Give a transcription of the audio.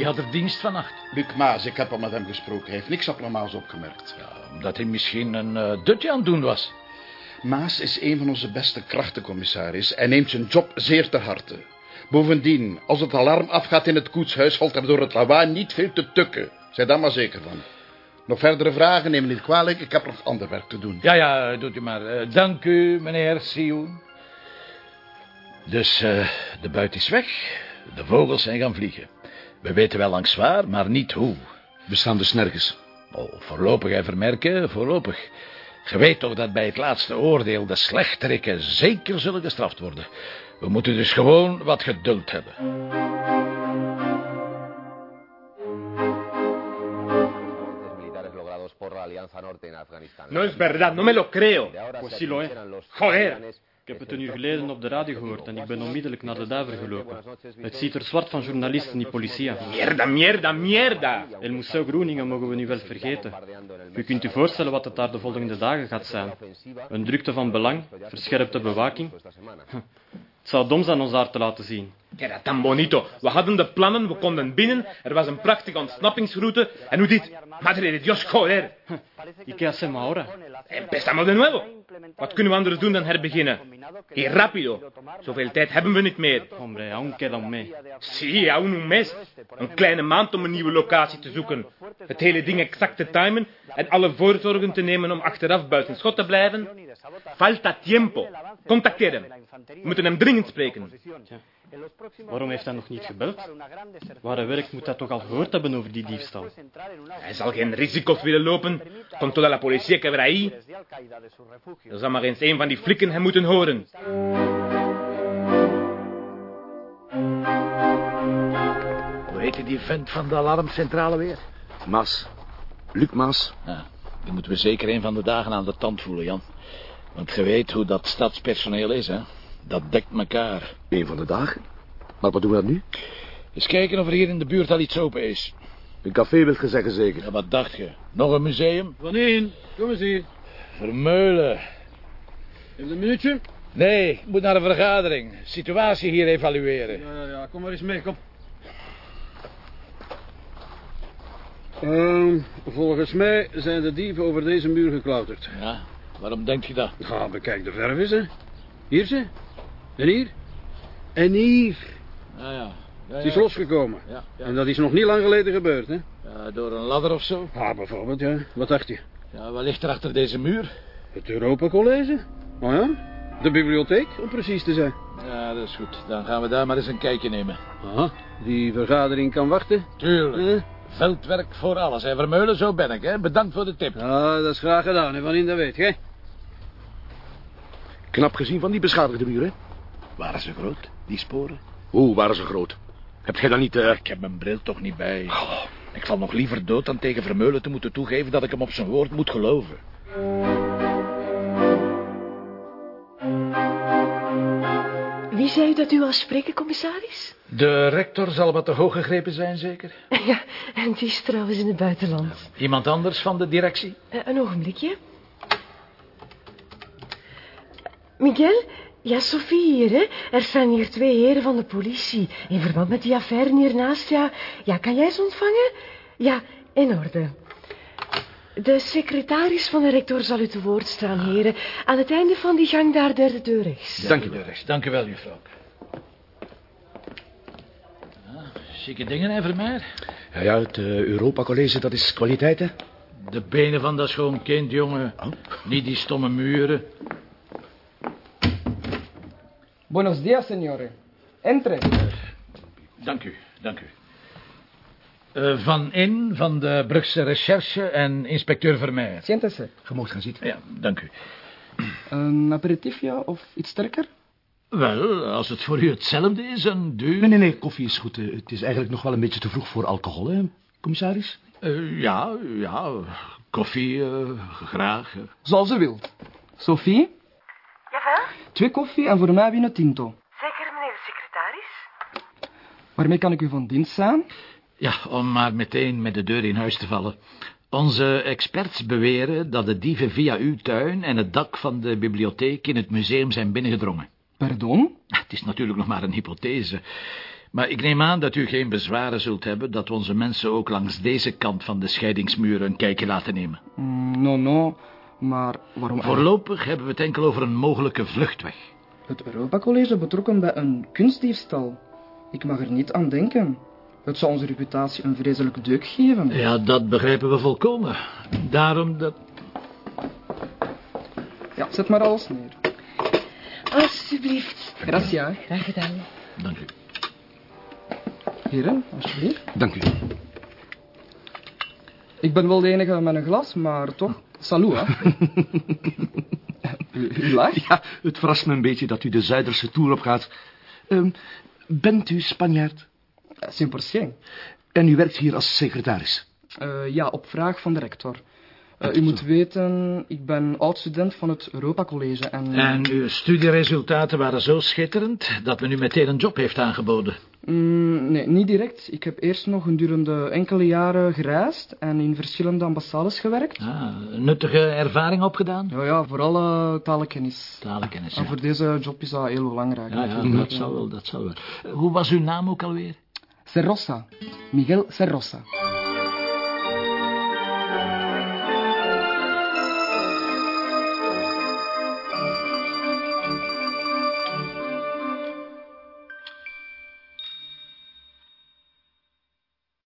Wie had er dienst vannacht? Luc Maas, ik heb al met hem gesproken. Hij heeft niks abnormaals opgemerkt. Ja, omdat hij misschien een uh, dutje aan het doen was. Maas is een van onze beste krachten, commissaris. En neemt zijn job zeer ter harte. Bovendien, als het alarm afgaat in het koetshuis... valt er door het lawaai niet veel te tukken. Zij daar maar zeker van. Nog verdere vragen, neem me niet kwalijk. Ik heb nog ander werk te doen. Ja, ja, doet u maar. Uh, dank u, meneer Sioen. Dus uh, de buit is weg. De vogels zijn gaan vliegen. We weten wel langs waar, maar niet hoe. We staan dus nergens. Oh, voorlopig, hè, vermerken, voorlopig. Je weet toch dat bij het laatste oordeel de slechterikken zeker zullen gestraft worden. We moeten dus gewoon wat geduld hebben. No es verdad, no me lo creo. Pues sí lo es. Joder. Ik heb het een uur geleden op de radio gehoord en ik ben onmiddellijk naar de duiver gelopen. Het ziet er zwart van journalisten, niet politie. Mierda, mierda, mierda. El Museo Groeningen mogen we nu wel vergeten. U kunt u voorstellen wat het daar de volgende dagen gaat zijn. Een drukte van belang, verscherpte bewaking. Het zou dom zijn ons daar te laten zien. Era tan bonito. We hadden de plannen, we konden binnen, er was een prachtige ontsnappingsroute. En hoe dit? Madre de Dios, joder. ¿Y qué hacemos ahora? Empezamos de nuevo. Wat kunnen we anders doen dan herbeginnen? Y rápido. Zoveel tijd hebben we niet meer. Hombre, aún queda un mes. Sí, aún un mes. Een kleine maand om een nieuwe locatie te zoeken. Het hele ding exact te timen en alle voorzorgen te nemen om achteraf buiten schot te blijven. Falta tiempo. Contacteer hem. We moeten hem dringend spreken. Tja. Waarom heeft hij nog niet gebeld? Waar werk moet hij toch al gehoord hebben over die diefstal? Hij zal geen risico's willen lopen. Con toda la policía que habrá ahí. Er zal maar eens een van die flikken hem moeten horen. Hoe heette die vent van de alarmcentrale weer? Maas. Luc Maas. Ja, die moeten we zeker een van de dagen aan de tand voelen, Jan. Want je weet hoe dat stadspersoneel is, hè? Dat dekt elkaar. Een van de dagen? Maar wat doen we dan nu? Eens kijken of er hier in de buurt al iets open is. Een café wilt je zeggen, zeker? Ja, wat dacht je? Nog een museum? Wanneer? Kom eens hier. Vermeulen. Even een minuutje. Nee, ik moet naar een vergadering. Situatie hier evalueren. Ja, ja, ja. Kom maar eens mee, kom. Uh, volgens mij zijn de dieven over deze muur geklauterd. Ja, waarom denk je dat? Ja, bekijk de verf eens, hè. Hier ze. En hier. En hier. Ja, ja. ja Het is ja. losgekomen. Ja, ja. En dat is nog niet lang geleden gebeurd, hè. Ja, door een ladder of zo. Ah, bijvoorbeeld, ja. Wat dacht je? Ja, wat ligt er achter deze muur? Het Europa College? Oh ja? De bibliotheek, om precies te zijn. Ja, dat is goed. Dan gaan we daar maar eens een kijkje nemen. Aha, die vergadering kan wachten. Tuurlijk. Eh? Veldwerk voor alles. En Vermeulen, zo ben ik, hè. Bedankt voor de tip. Ja, dat is graag gedaan, hè, van in dat weet, hè. Knap gezien van die beschadigde muur, hè? Waren ze groot, die sporen? Hoe waren ze groot? Heb jij dan niet... eh, Ik heb mijn bril toch niet bij. Ik val nog liever dood dan tegen Vermeulen te moeten toegeven dat ik hem op zijn woord moet geloven. Zei u dat u wou spreken, commissaris? De rector zal wat te hoog gegrepen zijn, zeker? Ja, en die is trouwens in het buitenland. Iemand anders van de directie? Eh, een ogenblikje. Miguel? Ja, Sophie hier, hè. Er staan hier twee heren van de politie. In verband met die affaire hiernaast, ja. Ja, kan jij ze ontvangen? Ja, in orde. De secretaris van de rector zal u te woord staan, heren. Aan het einde van die gang daar, derde deur rechts. Dank u wel. rechts. Dank u wel, juffrouw. Ja, chique dingen, hè, Vermeer? Ja, ja, het eh, Europa College, dat is kwaliteit, hè? De benen van dat schoon kind, jongen. Niet die stomme muren. Buenos días, señores. Entre. Dank u, dank u. Eh, van In, van de Brugse Recherche en inspecteur Vermeer. Siéntese. Je mocht gaan zitten. Ja, dank u. Een aperitiefje of iets sterker? Wel, als het voor u hetzelfde is, een duur... Nee, nee, nee, koffie is goed. Eh, Het is eigenlijk nog wel een beetje te vroeg voor alcohol, hè, commissaris? Eh, ja, ja, koffie, graag. Zoals u wilt. Sophie, Jawel? twee koffie en voor mij wino tinto. Zeker, meneer de secretaris? Waarmee kan ik u van dienst zijn? Ja, om maar meteen met de deur in huis te vallen. Onze experts beweren dat de dieven via uw tuin en het dak van de bibliotheek in het museum zijn binnengedrongen. Pardon? Het is natuurlijk nog maar een hypothese. Maar ik neem aan dat u geen bezwaren zult hebben... dat we onze mensen ook langs deze kant van de scheidingsmuren een kijkje laten nemen. Mm, no, no. Maar waarom... Voorlopig hebben we het enkel over een mogelijke vluchtweg. Het Europa College betrokken bij een kunstdiefstal. Ik mag er niet aan denken. Het zou onze reputatie een vreselijk deuk geven. Ja, dat begrijpen we volkomen. Daarom dat... Ja, zet maar alles neer. Alsjeblieft. Gracia. Graag gedaan. Dank u. Heren, alsjeblieft. Dank u. Ik ben wel de enige met een glas, maar toch. Salut, hè. u, u lacht? Ja, het verrast me een beetje dat u de Zuiderse tour opgaat. Ehm, bent u Spanjaard? Simpercien. En u werkt hier als secretaris? Uh, ja, op vraag van de rector. Uh, u moet weten, ik ben oud-student van het Europa College en... En uw studieresultaten waren zo schitterend dat men u meteen een job heeft aangeboden. Mm, nee, niet direct. Ik heb eerst nog gedurende enkele jaren gereisd en in verschillende ambassades gewerkt. Ah, nuttige ervaring opgedaan? Ja, ja, vooral uh, talenkennis. Talenkennis, En voor deze job is dat heel belangrijk. Ja, ja, dat zal wel, dat zal wel. Hoe was uw naam ook alweer? Cerrosa, Miguel Cerrosa.